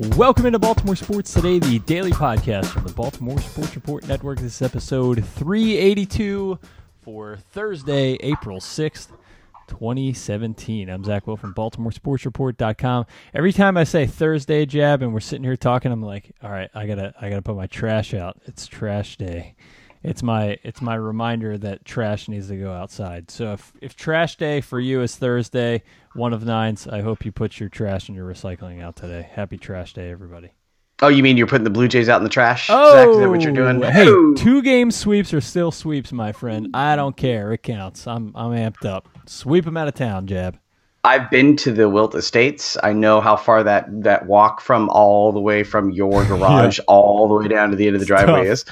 Welcome into Baltimore Sports Today, the daily podcast from the Baltimore Sports Report Network. This is episode 382 for Thursday, April 6th, 2017. I'm Zach Wilt from BaltimoreSportsReport.com. Every time I say Thursday, Jab, and we're sitting here talking, I'm like, all right, I gotta, I gotta put my trash out. It's trash day. It's my, it's my reminder that trash needs to go outside. So if, if trash day for you is Thursday, one of nines, I hope you put your trash and your recycling out today. Happy trash day, everybody. Oh, you mean you're putting the Blue Jays out in the trash? Oh, Zach, is that what you're oh, doing? Hey, Ooh. two game sweeps are still sweeps, my friend. I don't care. It counts. I'm I'm amped up. Sweep them out of town, Jab. I've been to the Wilt Estates. I know how far that that walk from all the way from your garage all the way down to the end of the driveway is.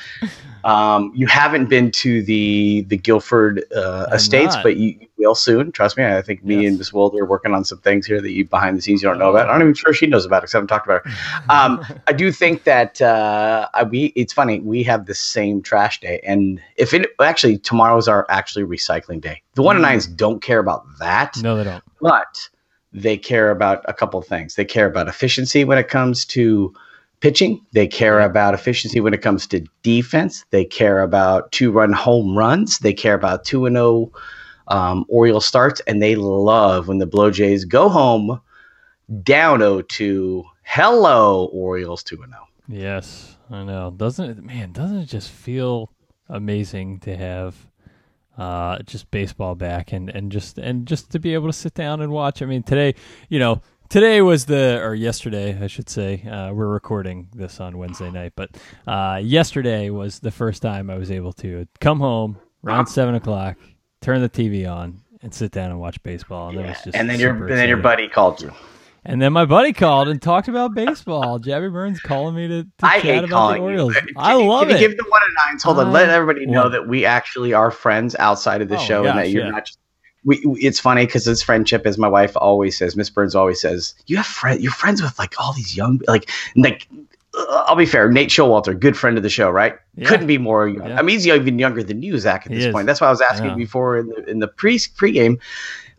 Um, you haven't been to the the Guilford uh, Estates, not. but you will soon. Trust me. I think me Yes. and Miss Wilder are working on some things here that you behind the scenes you don't know about. I'm not even sure she knows about it because I haven't talked about her. Um, I do think that uh, I- we. It's funny. We have the same trash day, and if it actually tomorrow's our actually recycling day. The one and Mm. nines don't care about that No, they don't. but they care about a couple of things. They care about efficiency when it comes to pitching. They care about efficiency when it comes to defense. They care about two run home runs. They care about 2 and 0 um, starts. And they love when the Blow Jays go home down 0 2. Hello, Orioles 2-0. Yes, I know. Doesn't it, man? Doesn't it just feel amazing to have uh, just baseball back and and just and just to be able to sit down and watch? I mean, today, you know, today was the or yesterday, I should say. Uh, we're recording this on Wednesday night, but uh, yesterday was the first time I was able to come home around seven o'clock, turn the TV on. And sit down and watch baseball, and, just And then your and then your buddy called you. And then my buddy called and talked about baseball. Jabby Burns calling me to, to I chat about the Orioles. you. Can I love can it. you give the one and nines? Hold on, let everybody know love- that we actually are friends outside of the Oh, show, gosh, and that you're yeah. not. Just, we, it's funny because it's friendship, as my wife always says. Miss Burns always says, "You have friend, you're friends with like all these young, like, like." I'll be fair. Nate Showalter, good friend of the show, right? Yeah. Couldn't be more. Young. Yeah. I mean, he's even younger than you, Zach. At He this is. point, that's why I was asking Yeah. before in the in the pre pregame,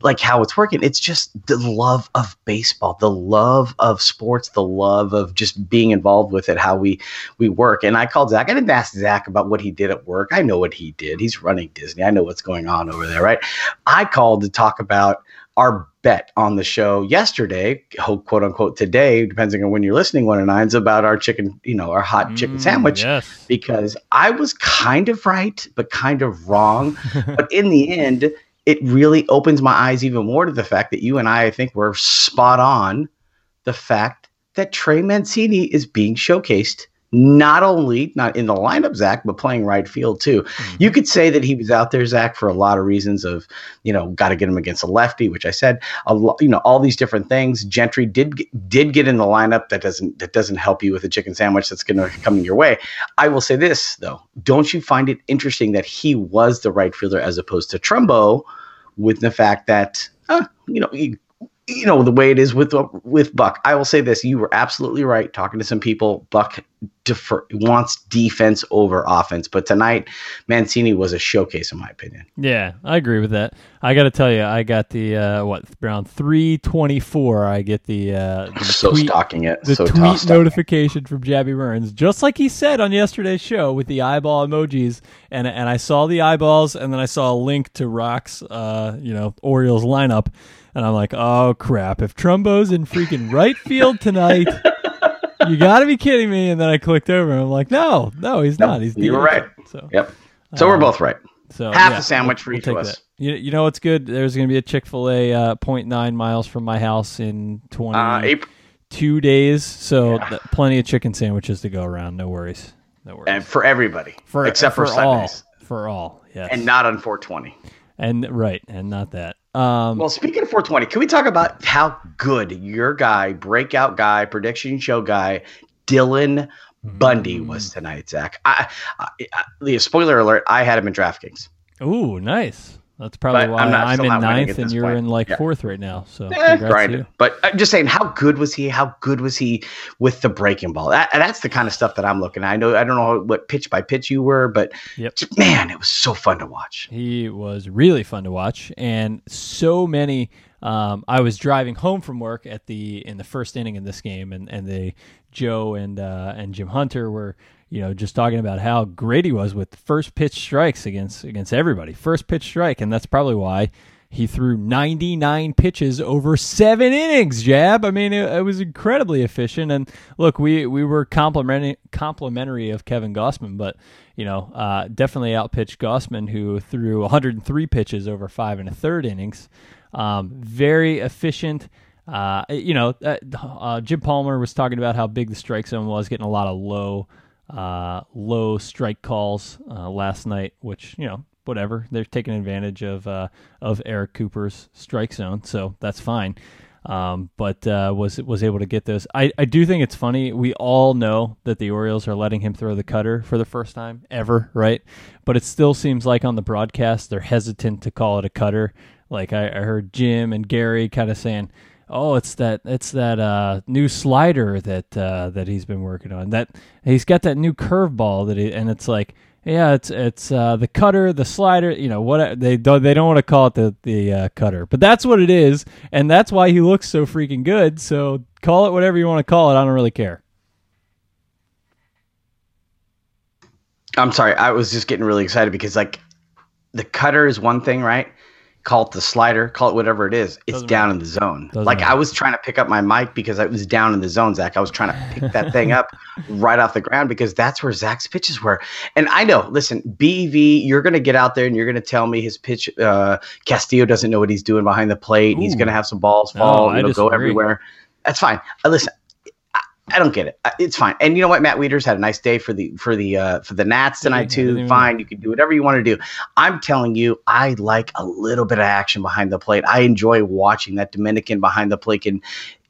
like how it's working. It's just the love of baseball, the love of sports, the love of just being involved with it. How we we work. And I called Zach. I didn't ask Zach about what he did at work. I know what he did. He's running Disney. I know what's going on over there, right? I called to talk about our bet on the show yesterday, quote unquote today, depending on when you're listening, one and nines about our chicken, you know, our hot chicken Mm, sandwich. Yes. Because I was kind of right, but kind of wrong. but in the end, it really opens my eyes even more to the fact that you and I, I think, were spot on the fact that Trey Mancini is being showcased not only not in the lineup, Zach, but playing right field too. You could say that he was out there, Zach, for a lot of reasons of, you know, got to get him against a lefty, which I said, a lo- you know, all these different things. Gentry did get- did get in the lineup. That doesn't that doesn't help you with a chicken sandwich that's going to come your way. I will say this though, don't you find it interesting that he was the right fielder as opposed to Trumbo, with the fact that, uh, you know, you, you know the way it is with with Buck. I will say this: you were absolutely right. Talking to some people, Buck defer, wants defense over offense, but tonight Mancini was a showcase, in my opinion. Yeah, I agree with that. I got to tell you, I got the uh, what around three twenty four. I get the, uh, the So tweet, stalking it, the so tweet notification from Jabby Burns, just like he said on yesterday's show with the eyeball emojis, and and I saw the eyeballs, and then I saw a link to Roch's, uh, you know, Orioles lineup, and I'm like, oh crap! If Trumbo's in freaking right field tonight. You got to be kidding me! And then I clicked over, and I'm like, "No, no, he's No, not. He's you were right. So, Yep. So we're Um, both right. so Half yeah, a sandwich for we'll each of us. that. You, you know what's good? There's going to be a Chick Fil A uh, 0.9 miles from my house in 22 Uh, April, days, so Yeah. th- plenty of chicken sandwiches to go around. No worries, no worries. and for everybody, for except for, all, Sundays, for all, yes, and not on 420. and right, and not that. Um, Well, speaking of 420, can we talk about how good your guy, breakout guy, prediction show guy, Dylan Bundy Mm. was tonight, Zach? I, I, I, the spoiler alert: I had him in DraftKings. ooh, nice. That's probably But why I'm not- I'm, in ninth and you're point. in like Yeah. fourth right now. So Eh, grinded. But I'm just saying, how good was he? How good was he with the breaking ball? That, that's the kind of stuff that I'm looking at. I know I don't know what pitch by pitch you were, but Yep. man, it was so fun to watch. He was really fun to watch, and so many. Um, I was driving home from work at the in the first inning in this game, and and the Joe and uh, and Jim Hunter were you know just talking about how great he was with first pitch strikes against against everybody, first pitch strike, and that's probably why. He threw 99 pitches over seven innings. Jab. I mean, it, it was incredibly efficient. And look, we we were complimentary complimentary of Kevin Gausman, but you know, uh, definitely outpitched Gausman, who threw 103 pitches over five and a third innings. Um, very efficient. Uh, you know, uh, uh, Jim Palmer was talking about how big the strike zone was, getting a lot of low, uh, low strike calls uh, last night. Which you know, whatever, they're taking advantage of uh, of Eric Cooper's strike zone, so that's fine. Um, but uh, was was able to get those. I, I do think it's funny. We all know that the Orioles are letting him throw the cutter for the first time ever, right? But it still seems like on the broadcast they're hesitant to call it a cutter. Like I, I heard Jim and Gary kind of saying, "Oh, it's that it's that uh, new slider that uh, that he's been working on. That he's got that new curveball that he and it's like." Yeah, it's it's uh, the cutter, the slider. You know what they don't they don't want to call it the the uh, cutter, but that's what it is, and that's why he looks so freaking good. So call it whatever you want to call it. I don't really care. I'm sorry, I was just getting really excited because like the cutter is one thing, right? Call it the slider, call it whatever it is. It's Doesn't down in the zone. Doesn't like matter. I was trying to pick up my mic because I was down in the zone, Zach. I was trying to pick that thing up right off the ground because that's where Zach's pitches were. And I know, listen, BV, you're going to get out there and you're going to tell me his pitch. Uh, Castillo doesn't know what he's doing behind the plate. He's going to have some balls fall, I you know, go everywhere. That's fine. Uh, listen, I, don't get it. It's fine. And you know what? Matt Wieters had a nice day for the for the uh, for the Nats Did he? I tonight too. Fine, you can do whatever you want to do. I'm telling you, I like a little bit of action behind the plate. I enjoy watching that Dominican behind the plate and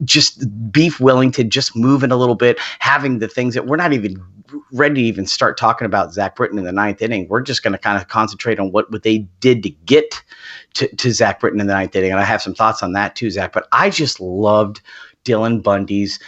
just Beef Wellington just moving a little bit, having the things that we're not even ready to even start talking about Zach Britton in the ninth inning. We're just going to kind of concentrate on what, what they did to get to, to Zach Britton in the ninth inning. And I have some thoughts on that too, Zach. But I just loved Dylan Bundy's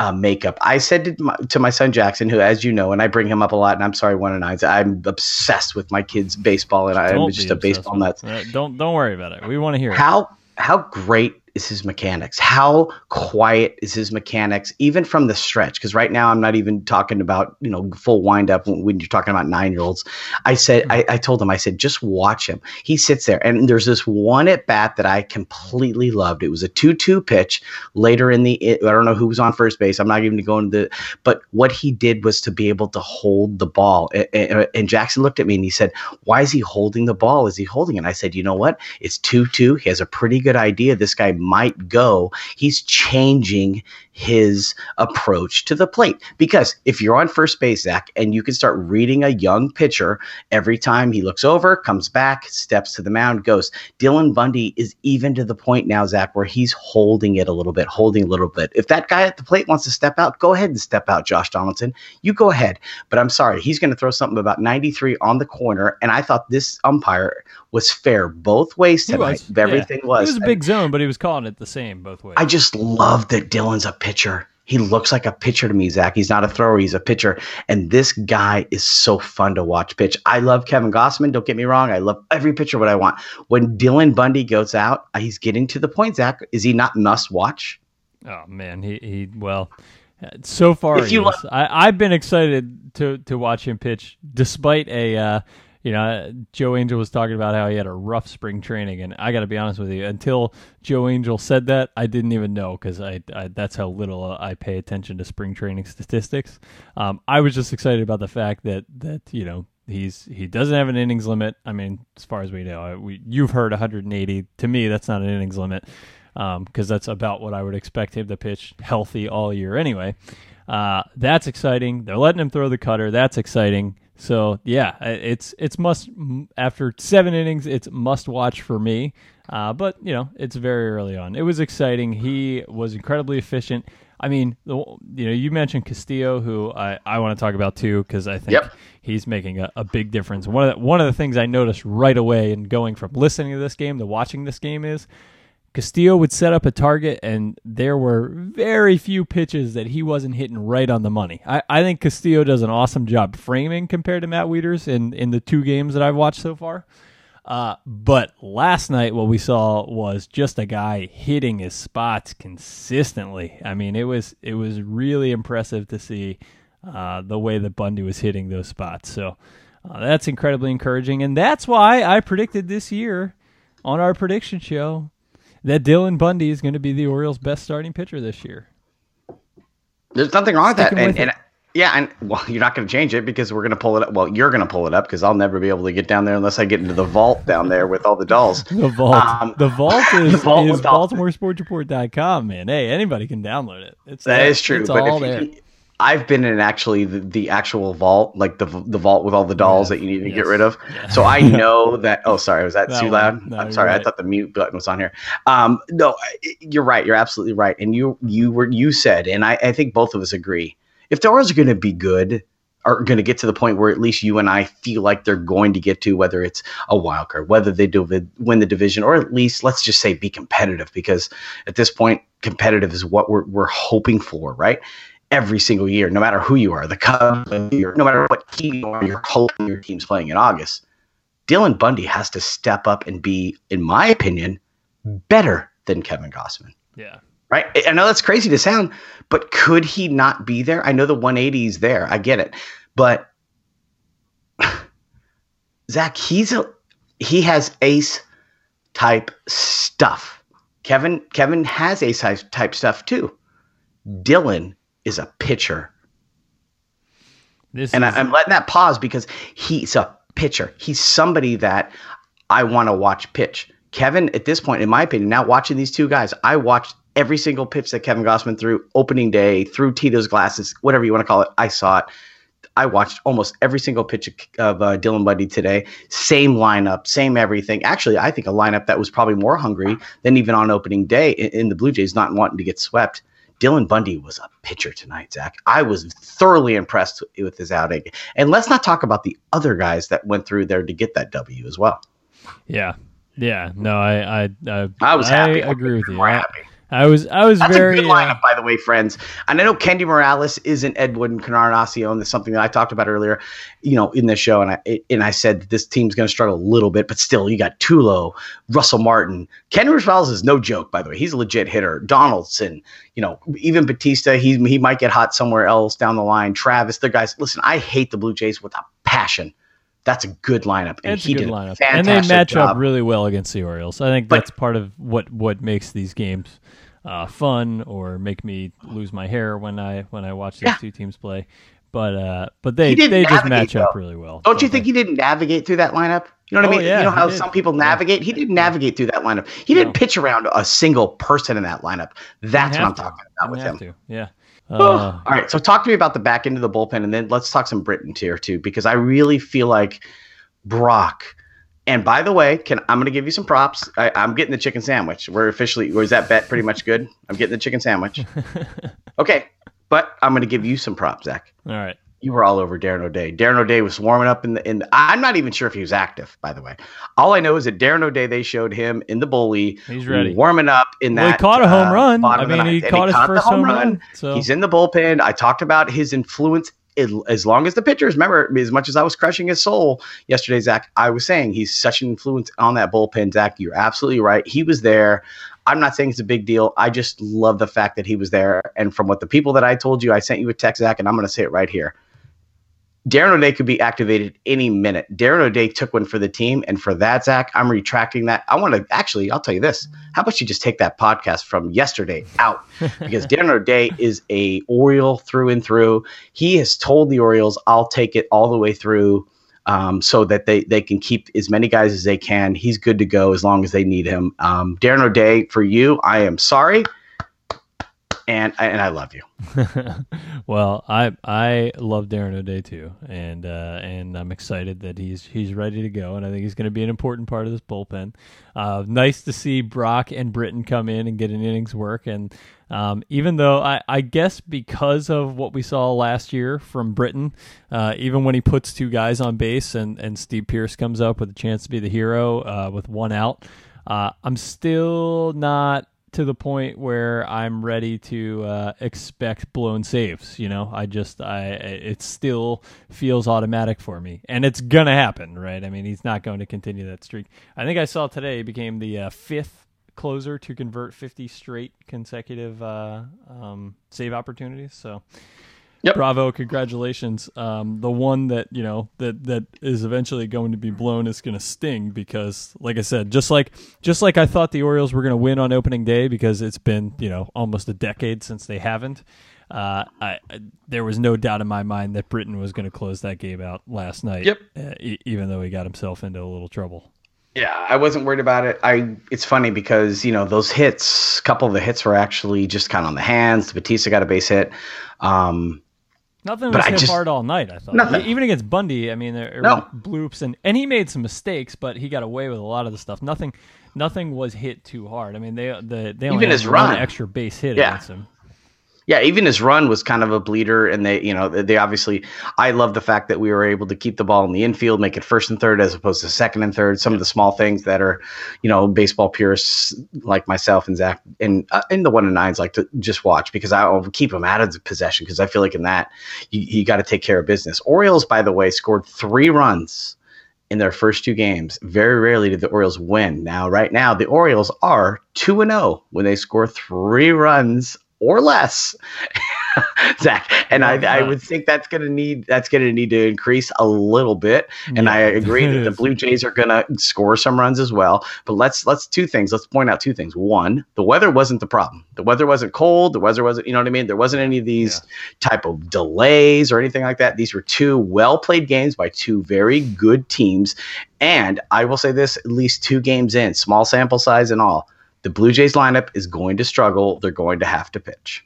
uh, makeup. I said to my, to my son Jackson, who, as you know, and I bring him up a lot, and I'm sorry, one and nine. I'm obsessed with my kids' baseball, and I'm just a baseball nut. don't don't worry about it. We want to hear it. How how great is his mechanics? How quiet is his mechanics, even from the stretch? Because right now I'm not even talking about you know full wind up when, when you're talking about nine year olds. I said I, I told him I said just watch him. He sits there and there's this one at bat that I completely loved. It was a two two pitch later in the I don't know who was on first base. I'm not even going to the but what he did was to be able to hold the ball. A- a- And Jackson looked at me and he said, "Why is he holding the ball? Is he holding it?" And I said, "You know what? It's 2 2. He has a pretty good idea this guy might go. He's changing his approach to the plate. Because if you're on first base, Zach, and you can start reading a young pitcher every time he looks over, comes back, steps to the mound, goes. Dylan Bundy is even to the point now, Zach, where he's holding it a little bit, holding a little bit. If that guy at the plate wants to step out, go ahead and step out, Josh Donaldson. You go ahead. But I'm sorry, he's going to throw something about 93 on the corner. And I thought this umpire was fair both ways tonight. Everything Yeah. was. It was a big zone, but he was calling it the same both ways. I just love that Dylan's a pitcher. He looks like a pitcher to me, Zach. He's not a thrower, he's a pitcher. And this guy is so fun to watch pitch. I love Kevin Gausman. Don't get me wrong. I love every pitcher what I want. When Dylan Bundy goes out, he's getting to the point, Zach. Is he not must watch? Oh man, he he well, uh, so far If you is. I I've been excited to to watch him pitch, despite a uh, you know Joe Angel was talking about how he had a rough spring training, and I got to be honest with you, until Joe Angel said that, I didn't even know because I, I that's how little I pay attention to spring training statistics. Um, I was just excited about the fact that that you know. He's he doesn't have an innings limit. I mean, as far as we know, we, you've heard 180. To me, that's not an innings limit because that's about what I would expect him to pitch healthy all year anyway. Uh, that's exciting. They're letting him throw the cutter. That's exciting. So yeah, it's it's must after seven innings, it's must watch for me. Uh, but you know, it's very early on. It was exciting. He was incredibly efficient. I mean, the, you know, you mentioned Castillo, who I, I want to talk about too, because I think Yep. he's making a, a big difference. One of the, one of the things I noticed right away in going from listening to this game to watching this game is Castillo would set up a target, and there were very few pitches that he wasn't hitting right on the money. I, I think Castillo does an awesome job framing compared to Matt Wieters in, in the two games that I've watched so far. Uh, but last night, what we saw was just a guy hitting his spots consistently. I mean, it was it was really impressive to see uh, the way that Bundy was hitting those spots. So uh, that's incredibly encouraging, and that's why I predicted this year on our prediction show that Dylan Bundy is going to be the Orioles' best starting pitcher this year. There's nothing wrong with that. Sticking And, with and yeah, and well, you're not going to change it because we're going to pull it up. Well, you're going to pull it up because I'll never be able to get down there unless I get into the vault down there with all the dolls. The vault, Um, the vault is, the vault is BaltimoreSportsReport.com, man. Hey, anybody can download it. It's That there. is true. It's but all if there. you, I've been in actually the, the actual vault, like the the vault with all the dolls Yeah. that you need to Yes. get rid of. Yeah. So I know that. Oh, sorry, was that, That too one. loud? No, I'm you're sorry. I thought the mute button was on here. Um, no, you're right. You're absolutely right. And you you were you said, and I, I think both of us agree. If the Orioles are going to be good, are going to get to the point where at least you and I feel like they're going to get to, whether it's a wild card, whether they do win the division, or at least let's just say be competitive, because at this point, competitive is what we're we're hoping for, right? Every single year, no matter who you are, the Cubs, no matter what team you are, you're hoping your team's playing in August. Dylan Bundy has to step up and be, in my opinion, better than Kevin Gausman yeah. right? I- know that's crazy to sound, but could he not be there? I know the 180 is there. I get it. But Zach, he's a he has ace type stuff. Kevin Kevin has ace type stuff too. Dylan is a pitcher. This And is, I, I'm letting that pause because he's a pitcher. He's somebody that I want to watch pitch. Kevin, at this point, in my opinion, now watching these two guys, I watched every single pitch that Kevin Gausman threw opening day, through Tito's glasses, whatever you want to call it. I saw it. I watched almost every single pitch of, of uh, Dylan Bundy today. Same lineup, same everything. Actually, I think a lineup that was probably more hungry than even on opening day in, in the Blue Jays, not wanting to get swept. Dylan Bundy was a pitcher tonight, Zach. I was thoroughly impressed with his outing. And let's not talk about the other guys that went through there to get that W as well. yeah, yeah. No, I, I, I, I was happy. I agree with you. I. I was, I was That's very. a good uh, lineup, by the way, friends. And I know Kendrys Morales isn't Edwin Encarnacion, and that's something that I talked about earlier, you know, in the show. And I and I said this team's going to struggle a little bit, but still, you got Tulo, Russell Martin, Kendrys Morales is no joke, by the way. He's a legit hitter. Donaldson, you know, even Bautista, he he might get hot somewhere else down the line. Travis, the guys. Listen, I hate the Blue Jays with a passion. That's a good lineup, and It's he a good did lineup, and they match job. up really well against the Orioles. I think But- that's part of what what makes these games uh, fun or make me lose my hair when I when I watch these Yeah. two teams play. But uh, but they they just match up really well. Don't you they? think he didn't navigate through that lineup? You know what Oh, I mean? yeah, you know how some people navigate? He didn't navigate through that lineup. He didn't No. pitch around a single person in that lineup. That's what I'm to. talking about with him. to. Yeah. Uh, All right, so talk to me about the back end of the bullpen, and then let's talk some Britton tier too, because I really feel like Brach. And by the way, can I'm going to give you some props. I, I'm getting the chicken sandwich. We're officially, or is that bet pretty much good? I'm getting the chicken sandwich. okay, but I'm going to give you some props, Zach. all right. You were all over Darren O'Day. Darren O'Day was warming up in the in. The, I'm not even sure if he was active, by the way. All I know is that Darren O'Day they showed him in the bully, He's ready. warming up in that. Well, he caught a home uh, run. I mean, he ninth, and caught his first home run. So He's in the bullpen. I talked about his influence as- as long as the pitchers. Remember, as much as I was crushing his soul yesterday, Zach, I was saying he's such an influence on that bullpen. Zach, you're absolutely right. He was there. I'm not saying it's a big deal. I just love the fact that he was there. And from what the people that I told you, I sent you a text, Zach, and I'm going to say it right here. Darren O'Day could be activated any minute. Darren O'Day took one for the team, and for that, Zach, I'm retracting that. I want to actually, I'll tell you this. How about you just take that podcast from yesterday out? Because Darren O'Day is a Oriole through and through. He has told the Orioles, "I'll take it all the way through." Um, so that they they can keep as many guys as they can. He's good to go as long as they need him. Um, Darren O'Day, for you, I am sorry, and and I love you. well, I I love Darren O'Day too, and uh, and I'm excited that he's he's ready to go, and I think he's going to be an important part of this bullpen. Uh, nice to see Brach and Britton come in and get an innings work, and um, even though I, I guess because of what we saw last year from Britton, uh, even when he puts two guys on base and and Steve Pearce comes up with a chance to be the hero uh, with one out. Uh, I'm still not to the point where I'm ready to uh, expect blown saves. You know, I just I it still feels automatic for me, and it's gonna happen, right? I mean, he's not going to continue that streak. I think I saw today he became the uh, fifth closer to convert 50 straight consecutive uh, um, save opportunities. So Yep. Bravo, congratulations. Um, the one that you know that that is eventually going to be blown is going to sting because, like I said, just like just like I thought the Orioles were going to win on opening day because it's been you know almost a decade since they haven't. Uh, I, there was no doubt in my mind that Britton was going to close that game out last night. Yep. Uh, e- even though he got himself into a little trouble. Yeah, I wasn't worried about it. I it's funny because you know those hits, a couple of the hits were actually just kind of on the hands. Bautista got a base hit. Um, Nothing was hit just, hard all night. I thought, nothing. even against Bundy. I mean, there no. bloops and and he made some mistakes, but he got away with a lot of the stuff. Nothing, nothing was hit too hard. I mean, they the they only even his run extra base hit yeah. against him yeah, even his run was kind of a bleeder, and they, you know, they obviously. I love the fact that we were able to keep the ball in the infield, make it first and third as opposed to second and third. Some of the small things that are, you know, baseball purists like myself and Zach and uh, and the one and nines like to just watch because I'll keep them out of the possession because I feel like in that you, you got to take care of business. Orioles, by the way, scored three runs in their first two games. Very rarely did the Orioles win. Now, right now, the Orioles are 2 and 0 when they score three runs or less, Zach. And I, I would think that's going to need that's going to need to increase a little bit. And yeah, I agree that the Blue Jays are going to score some runs as well. But let's let's two things. Let's point out two things. One, the weather wasn't the problem. The weather wasn't cold. The weather wasn't you know what I mean. There wasn't any of these yeah. type of delays or anything like that. These were two well played games by two very good teams. And I will say this: at least two games in, small sample size and all the Blue Jays lineup is going to struggle. They're going to have to pitch.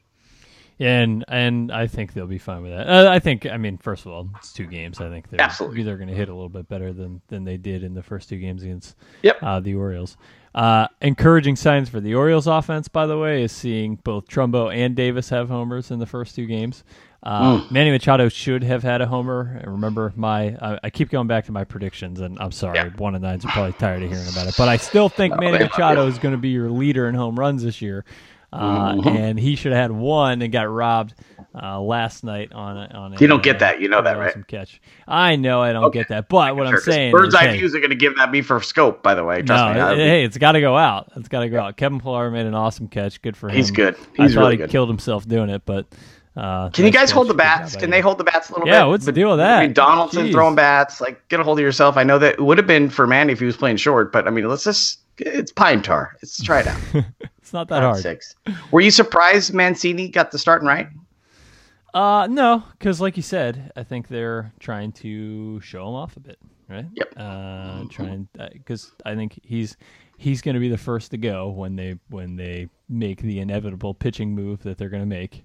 And and I think they'll be fine with that. Uh, I think I mean first of all it's two games. I think they're Absolutely. either going to hit a little bit better than than they did in the first two games against yep. uh, the Orioles. Uh, encouraging signs for the Orioles offense, by the way, is seeing both Trumbo and Davis have homers in the first two games. Uh, mm. Manny Machado should have had a homer. Remember my, I, I, keep going back to my predictions, and I'm sorry, yeah. one and nines are probably tired of hearing about it, but I still think Manny Machado is going to be your leader in home runs this year, uh, mm-hmm. and he should have had one and got robbed uh, last night on a, on. A, you don't get that, you know that, right? Catch. I know I don't okay. get that, but what sure, I'm saying, bird's eye hey, views are going to give that me for scope. By the way, Trust no, me, hey, it's got to go out. It's got to go out. Kevin Pillar made an awesome catch. Good for him. He's good. He's I thought really he good. killed himself doing it, but uh, Can you guys hold the bats? Can they hold the bats a little yeah, bit? Yeah, what's the deal with that? I mean, Donaldson Jeez. throwing bats, like get a hold of yourself. I know that it would have been for Manny if he was playing short, but I mean, let's just it's pine tar. Let's try it out. it's not that hard. Six. Were you surprised Mancini got the starting right? Uh, no, because like you said, I think they're trying to show him off a bit, right? Yep. Uh, trying because uh, I think he's he's going to be the first to go when they when they make the inevitable pitching move that they're going to make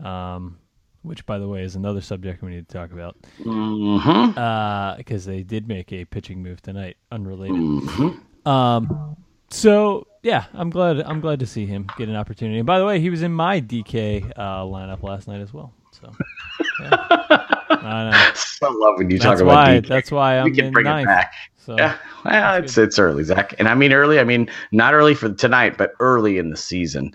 um, which, by the way, is another subject we need to talk about. Because mm-hmm. uh, they did make a pitching move tonight, unrelated. Mm-hmm. Um, so yeah, I'm glad. I'm glad to see him get an opportunity. And by the way, he was in my DK uh, lineup last night as well. So. Yeah. I know. So love when you that's talk why, about DK. That's why I'm we can bring ninth, it back. So, yeah, well, it's good. it's early, Zach, and I mean early. I mean not early for tonight, but early in the season.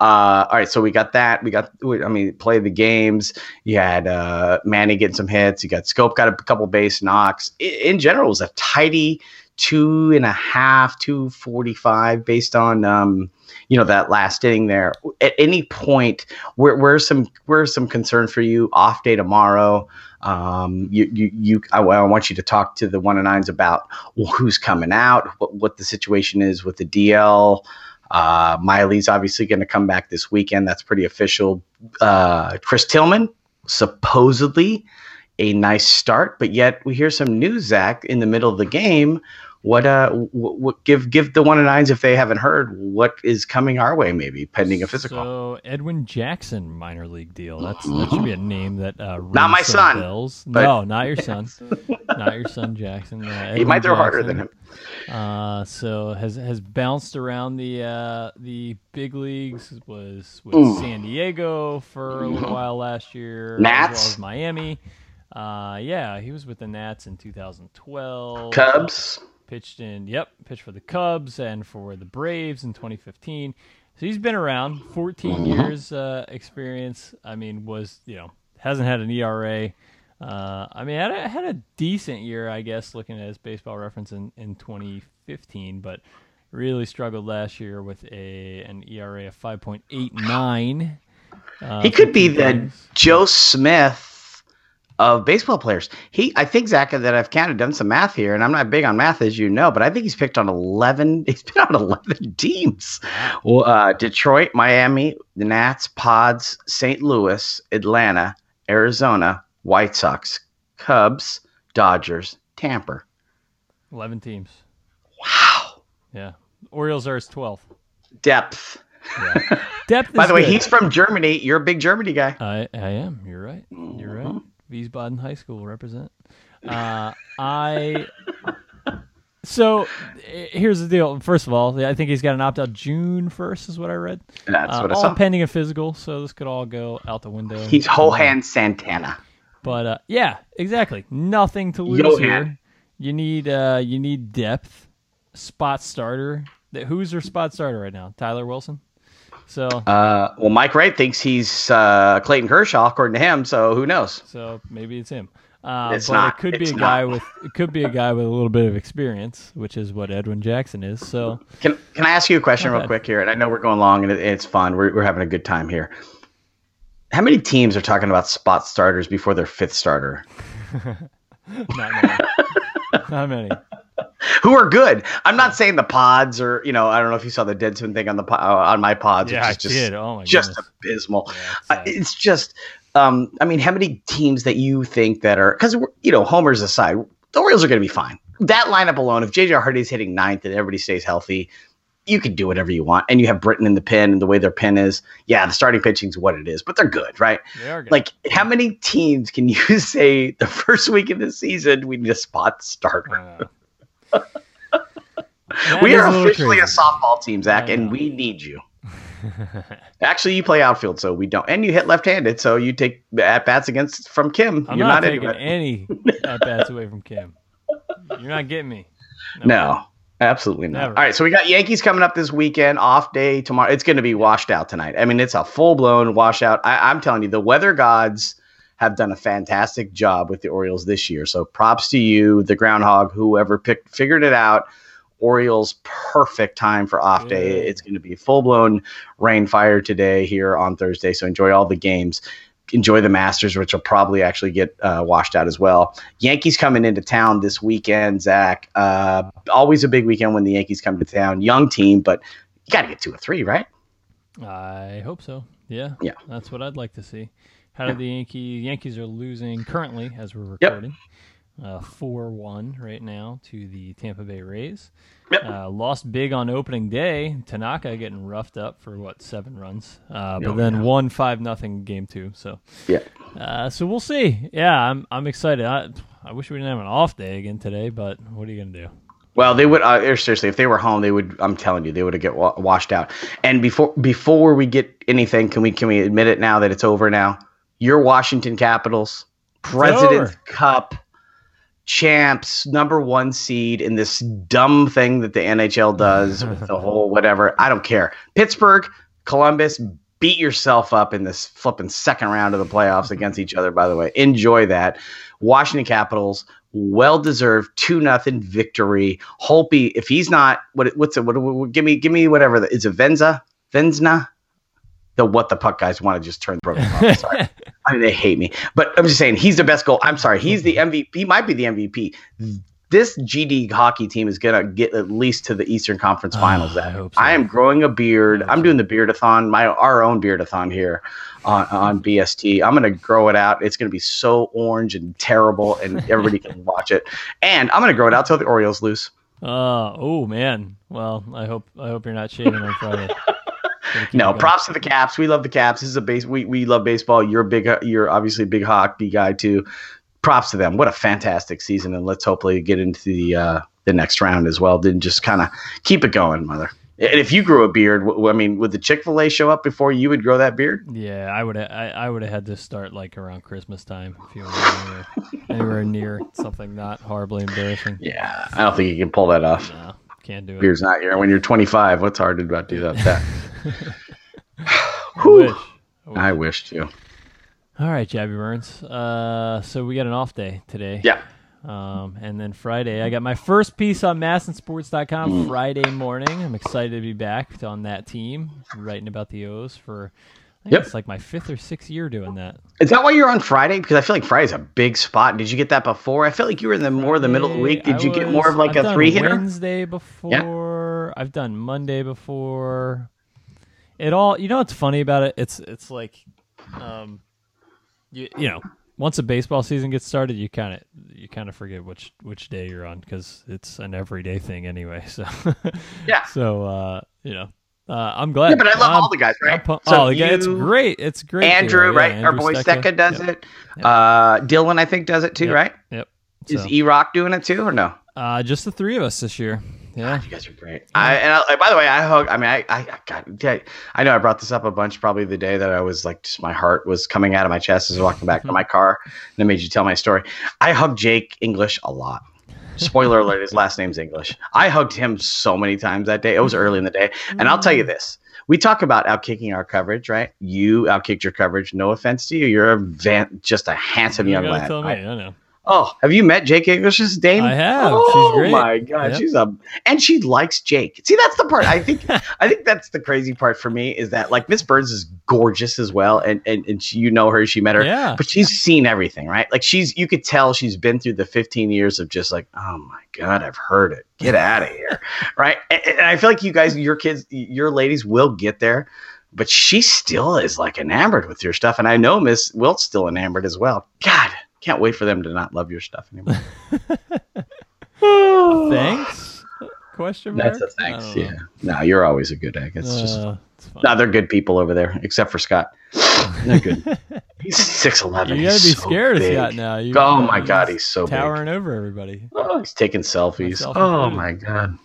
Uh, all right, so we got that. We got, I mean, play the games. You had uh, Manny getting some hits. You got Schoop got a couple base knocks. In, in general, it was a tidy two and a half, two forty five, based on um, you know that last inning there. At any point, where where's some where's some concern for you? Off day tomorrow. Um, you, you, you I, I, want you to talk to the one and nines about who's coming out, what, what the situation is with the DL. Uh, Miley's obviously going to come back this weekend. That's pretty official. Uh, Chris Tillman, supposedly a nice start, but yet we hear some news, Zach, in the middle of the game what uh what, what give give the one and nines if they haven't heard what is coming our way maybe pending a physical. So Edwin Jackson minor league deal. That's that should be a name that uh, Not my son, Bells. but- No, not your son. not your son Jackson. Uh, he might throw harder than him. Uh, so has has bounced around the uh, the big leagues. Was with Mm. San Diego for a little while last year, as Nats? well as Miami. Uh, yeah, he was with the Nats in 2012. Cubs. Pitched in. Yep, pitched for the Cubs and for the Braves in 2015. So he's been around, 14 Mm-hmm. years uh, experience. I mean, was you know hasn't had an ERA. Uh, I mean, had a, had a decent year, I guess, looking at his baseball reference in, in 2015, but really struggled last year with a an ERA of 5.89. Uh, He could be 15 the. Joe Smith of baseball players. He, I think Zach, that I've kind of done some math here, and I'm not big on math as you know, but I think he's picked on 11. He's been on 11 teams. Well, uh, Detroit, Miami, the Nats, Pods, St. Louis, Atlanta, Arizona, White Sox, Cubs, Dodgers, Tampa. 11 teams. Wow, Yeah, Orioles are his 12th. depth. Yeah. Depth. By the way, he's from Germany. You're a big Germany guy. I, I am. You're right. You're right. Wiesbaden High School represent. Uh, I. So eh, here's the deal. First of all, I think he's got an opt out June first, is what I read. That's Uh, what I all saw. pending a physical, so this could all go out the window. He's Johan Santana. But uh, yeah, exactly. Nothing to lose Johan. here. You need uh, you need depth. Spot starter. That who's your spot starter right now? Tyler Wilson. So Uh, well, Mike Wright thinks he's uh, Clayton Kershaw, according to him. So who knows? So maybe it's him. Uh, It's but not. it could be a guy with it could be a guy with a little bit of experience, which is what Edwin Jackson is. So Can Can I ask you a question real quick here? And I know we're going long, and it, it's fun. We're we're having a good time here. How many teams are talking about spot starters before their fifth starter? not many. Not many. Who are good? I'm not saying the pods or you know I don't know if you saw the Deadspin thing on the uh, on my pods. Yeah, I just did. Oh my god. just goodness. abysmal. Yeah, it's, Uh, uh, it's just, um, I mean, how many teams that you think that are because you know homers aside, the Orioles are going to be fine. That lineup alone, if JJ Hardy's hitting ninth and everybody stays healthy, you can do whatever you want. And you have Britton in the pin and the way their pin is. Yeah, the starting pitching's what it is, but they're good, right? they are good. Like, how many teams can you say the first week of the season we need a spot starter? Uh, we are officially a softball team, Zach, and we need you. Actually, you play outfield, so we don't. And you hit left-handed, so you take at bats against from Kim. I'm You're not, not, taking any at bats away from Kim. You're not getting me. No, absolutely not. Never. All right, so we got Yankees coming up this weekend. Off day tomorrow. It's going to be washed out tonight. I mean, it's a full-blown washout. I, I'm telling you, the weather gods have done a fantastic job with the Orioles this year. So props to you, the groundhog, whoever picked figured it out. Orioles perfect time for off day. Yeah. It's going to be full blown rain fire today here on Thursday. So enjoy all the games. Enjoy the Masters, which will probably actually get uh, washed out as well. Yankees coming into town this weekend, Zach. Uh, always a big weekend when the Yankees come to town. Young team, but you got to get two or three, right? I hope so. Yeah. Yeah. That's what I'd like to see. How did the Yankees? Yankees are losing currently as we're Yep. Uh, four one right now to the Tampa Bay Rays. Yep. Uh, lost big on opening day. Tanaka getting roughed up for what seven runs, uh, but then yeah. won five nothing game two. So, Yeah. uh, so we'll see. Yeah, I'm I'm excited. I, I wish we didn't have an off day again today, but what are you gonna do? Well, they would. Uh, seriously, if they were home, they would. I'm telling you, they would have get wa- washed out. And before before we get anything, can we can we admit it now that it's over now? Your Washington Capitals, President's. Cup champs, number one seed in this dumb thing that the NHL does with the whole whatever. I don't care. Pittsburgh, Columbus, beat yourself up in this flipping second round of the playoffs against each other. By the way, enjoy that. Washington Capitals, well deserved two nothing victory. Holtby, if he's not what what's it? What, what, give me give me whatever the, is it Venza Venzna. The what the puck guys want to just turn the program off. Sorry. I mean, they hate me, but I'm just saying he's the best goal. I'm sorry, he's the MVP. He might be the MVP. This GD hockey team is gonna get at least to the Eastern Conference Finals. Ah, I That hope so. I am growing a beard. I I'm doing the beardathon, my our own beardathon here on, on BST. I'm gonna grow it out. It's gonna be so orange and terrible, and everybody can watch it. And I'm gonna grow it out till the Orioles lose. Uh, oh man. Well, I hope I hope you're not shaving on Friday. No, props to the Caps. We love the Caps. This is a base. We, we love baseball. You're a big. You're obviously a big hockey guy too. Props to them. What a fantastic season, and let's hopefully get into the uh, the next round as well. Then just kind of keep it going, mother. And if you grew a beard, w- I mean, would the Chick Fil A show up before you would grow that beard? Yeah, I would. I, I would have had to start like around Christmas time if you were anywhere, anywhere near something not horribly embarrassing. Yeah, I don't think you can pull that off. No, can't do it. Beard's not here when you're 25. What's hard to about do that? That? I wish. I wish. I wish to. All right, Jabby Burns. Uh, so we got an off day today. Yeah. Um, and then Friday, I got my first piece on Mm. masnsports.com Friday morning. I'm excited to be back on that team, writing about the O's for, I think Yep. it's like my fifth or sixth year doing that. Is that why you're on Friday? Because I feel like Friday's a big spot. Did you get that before? I feel like you were in the more the middle of the week. Did I you get more of like I've a done three hitter? Wednesday before. I've done Monday before. It all, you know, what's funny about it? It's it's like, um, you you know, once a baseball season gets started, you kind of you kind of forget which which day you're on because it's an everyday thing anyway. So Yeah. So uh, you know, uh, I'm glad. Yeah, but I love all the guys, right? pu- So oh, yeah, it's great. It's great. Andrew, right? Our Andrew boy Stetka. Stetka does Yep. it. Uh, Dylan, I think, does it too, Yep. right? Yep. Is So, E Rock doing it too, or no? uh, just the three of us this year. Yeah. God, you guys are great. I, and I, by the way, I hug. I mean, I, I, God, yeah, I know I brought this up a bunch. Probably the day that I was like, just my heart was coming out of my chest as I was walking back to my car, and I made you tell my story. I hugged Jake English a lot. Spoiler alert: his last name's English. I hugged him so many times that day. It was early in the day, and I'll tell you this: we talk about outkicking our coverage, right? You outkicked your coverage. No offense to you, you're a van, just a handsome You young gotta lad. tell me. right? I know. Oh, have you met Jake English's dame? I have. Oh She's great. my god, Yep. she's a and she likes Jake. See, that's the part. I think I think that's the crazy part for me is that like Miss Burns is gorgeous as well, and and and she, you know her, she met her, Yeah. but she's seen everything, right? Like she's you could tell she's been through the 15 years of just like, oh my god, I've heard it. Get out of here, right? And, and I feel like you guys, your kids, your ladies will get there. But she still is like enamored with your stuff, and I know Miss Wilt's still enamored as well. God, can't wait for them to not love your stuff anymore. Thanks? Question mark. That's a thanks. Know. Yeah. No, you're always a good egg. It's just Uh, it's fine. no, they're good people over there, except for Scott. They're good. He's six eleven. you gotta be scared of Scott now. You, Oh my god, he's so big. towering over everybody. Oh, he's taking selfies. Oh my god.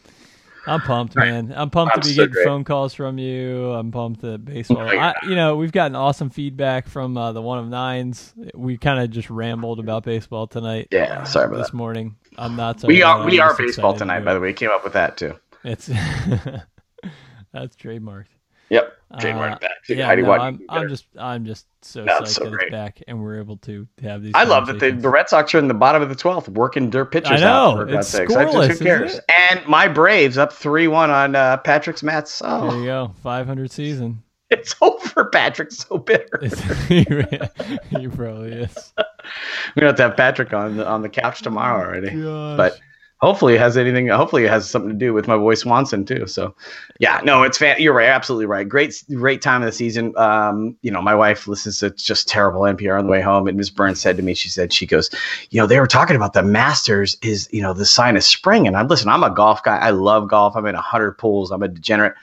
I'm pumped, man. I'm pumped I'm to be so getting great. phone calls from you. I'm pumped that baseball. Oh my I, you know, we've gotten awesome feedback from uh, the one of nines. We kind of just rambled about baseball tonight. Yeah, sorry about this that. morning. I'm not. We so, are uh, we are baseball tonight. By the way, we came up with that too. It's that's trademarked. Yep, Uh, trademark back. yeah, Heidi, no, why do you I'm, I'm just I'm just so No, psyched so that great. it's back and we're able to have these. I love that the, the Red Sox are in the bottom of the twelfth, working their pitchers I know, out. For God's it's sakes, I just- scoreless, who cares? And my Braves up three one on uh, Patrick's. There Oh, you go, 500 season. it's over. Patrick's so bitter. He probably is. We're gonna have to have Patrick on the, on the couch tomorrow already. Gosh. But hopefully it has anything. Hopefully it has something to do with my boy Swanson too. So yeah, no, it's fan. You're right, absolutely right. Great, great time of the season. Um, you know, my wife listens to just terrible NPR on the way home, and Ms. Burns said to me, she said, she goes, you know, they were talking about the Masters is you know the sign of spring, and I'm listen. I'm a golf guy. I love golf. I'm in a hundred pools. I'm a degenerate.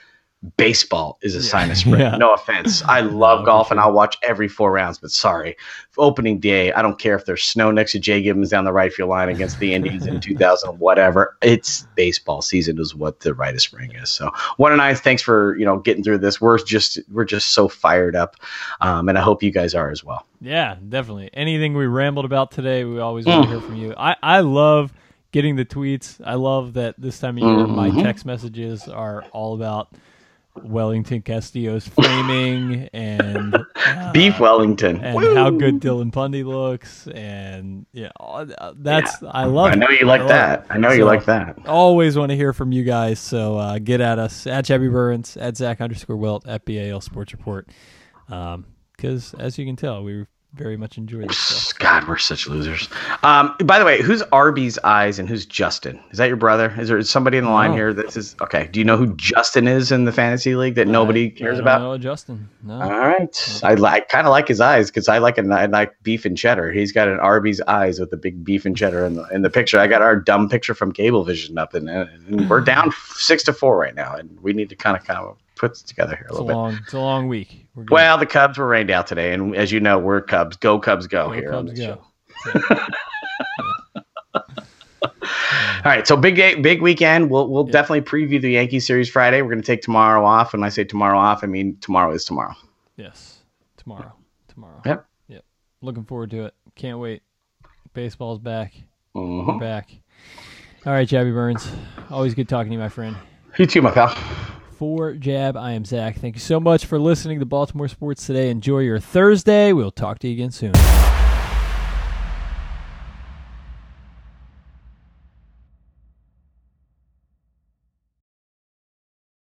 Baseball is a sign of spring. Yeah. No offense. I love No, golf and. I'll watch every four rounds, but sorry, opening day, I don't care if there's snow next to Jay Gibbons down the right field line against the Indians in 2000, whatever. It's baseball season is what the right of spring is. So one and nine, thanks for you know getting through this. We're just we're just so fired up, um, and I hope you guys are as well. Yeah, definitely. Anything we rambled about today, we always Mm. want to hear from you. I, I love getting the tweets. I love that this time of year, my Mhm. text messages are all about Wellington Castillo's framing and uh, Beef Wellington, and Woo! how good Dylan Bundy looks, and yeah, uh, that's I love. I know it. you like love that. I know you like that. Always want to hear from you guys, so uh, get at us at Jabby Burns, at Zach underscore Wilt, at BAL Sports Report. Because as you can tell, we very much enjoy this stuff. God, we're such losers. Um, by the way, who's Arby's eyes and who's Justin? Is that your brother? Is there somebody in the line No. here that is okay? Do you know who Justin is in the fantasy league that nobody I- cares I don't about? know Justin. No. All right, I like kind of like his eyes because I like a, I like beef and cheddar. He's got an Arby's eyes with the big beef and cheddar in the in the picture. I got our dumb picture from Cablevision up, and, and we're down six to four right now, and we need to kind of kind of put it together here a it's a little bit. long, it's a long week. Well, the Cubs were rained out today, and as you know, we're Cubs. Go Cubs, go, Go here on Cubs, go. All right, so big day, big weekend. We'll we'll Yeah. definitely preview the Yankee series Friday. We're going to take tomorrow off. When I say tomorrow off, I mean tomorrow is tomorrow. Yes, tomorrow. Tomorrow. Yep. Yep. Looking forward to it. Can't wait. Baseball's back. Mhm. We're back. All right, Jabby Burns. Always good talking to you, my friend. You too, my pal. For Jab, I am Zach. Thank you so much for listening to Baltimore Sports today. Enjoy your Thursday. We'll talk to you again soon.